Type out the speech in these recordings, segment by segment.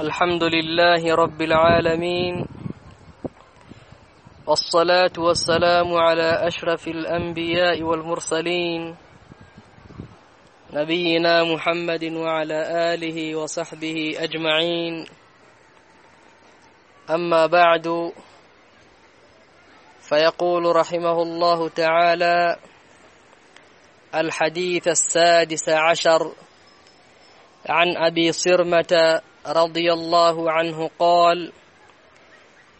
الحمد لله رب العالمين والصلاة والسلام على أشرف الأنبياء والمرسلين نبينا محمد وعلى آله وصحبه أجمعين. أما بعد فيقول رحمه الله تعالى الحديث السادس عشر عن أبي صرمة رضي الله عنه قال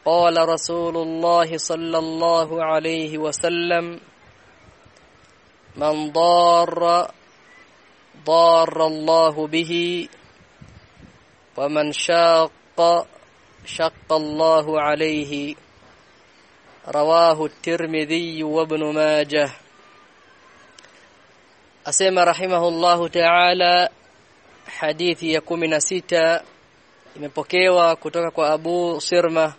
قال رسول الله صلى الله عليه وسلم من ضار ضار الله به ومن شاق شق الله عليه. رواه الترمذي وابن ماجه. asema rahimahullahu ta'ala hadithi ya kumi na sita imepokewa kutoka kwa Abu Sirma.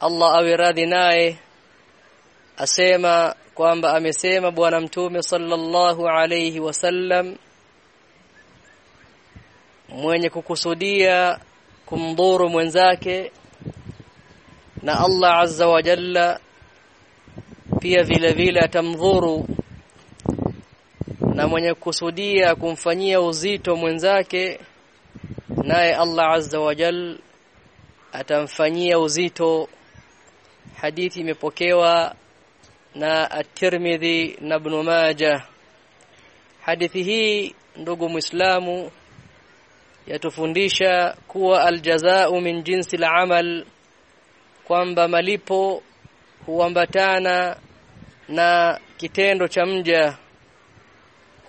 Allah awe radhi naye asema kwamba amesema bwana mtume sallallahu alayhi wasallam mwenye kukusudia kumdhuru mwenzake na Allah azza wa jalla pia vile vile atamdhuru na mwenye kusudia kumfanyia uzito mwenzake naye Allah azza wa jal atamfanyia uzito. Hadithi imepokewa na at-Tirmidhi na Ibn Majah. Hadithi hii ndugu muislamu yatufundisha kuwa aljazaa'u min jinsi al-amal kwamba malipo huambatana na kitendo cha mja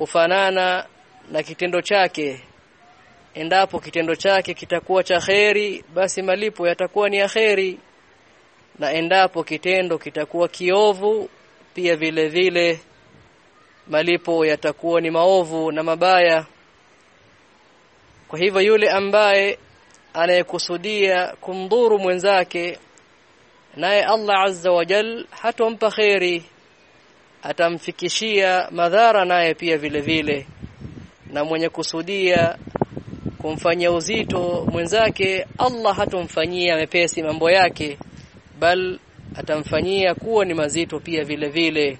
kufanana na kitendo chake. Endapo kitendo chake kitakuwa cha kheri basi malipo yatakuwa ni ya kheri. Na endapo kitendo kitakuwa kiovu pia vile vile malipo yatakuwa ni maovu na mabaya. Kwa hivyo yule ambaye anayekusudia kumdhuru mwenzake naye Allah azza wa jal hatompa kheri atamfikishia madhara naye pia vile vile. Na mwenye kusudia kumfanyia uzito mwenzake Allah hatomfanyia mepesi mambo yake bal atamfanyia kuwa ni mazito pia vile vile.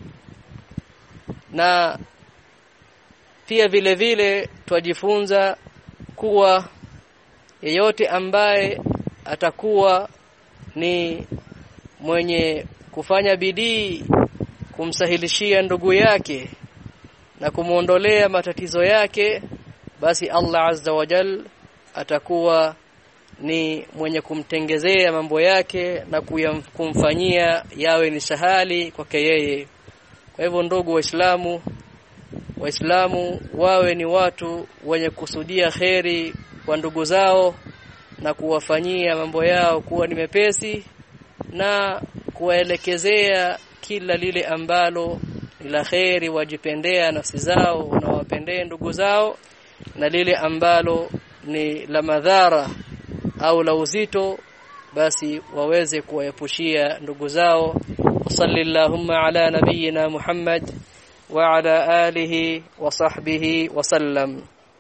Na pia vile vile twajifunza kuwa yeyote ambaye atakuwa ni mwenye kufanya bidii kumsahilishia ndugu yake na kumuondolea matatizo yake basi Allah azza wa jal atakuwa ni mwenye kumtengezea mambo yake na kumfanyia yawe ni sahali kwake yeye. Kwa hivyo ndugu waislamu waislamu wawe ni watu wenye kusudia kheri kwa ndugu zao na kuwafanyia mambo yao kuwa ni mepesi na kuwaelekezea kila lile ambalo ni la kheri wajipendea nafsi zao na wapendee ndugu zao na lile ambalo ni la madhara au la uzito basi waweze kuwaepushia ndugu zao. Sallallahu ala nabiyyina Muhammad wa ala alihi wa sahbihi wa sallam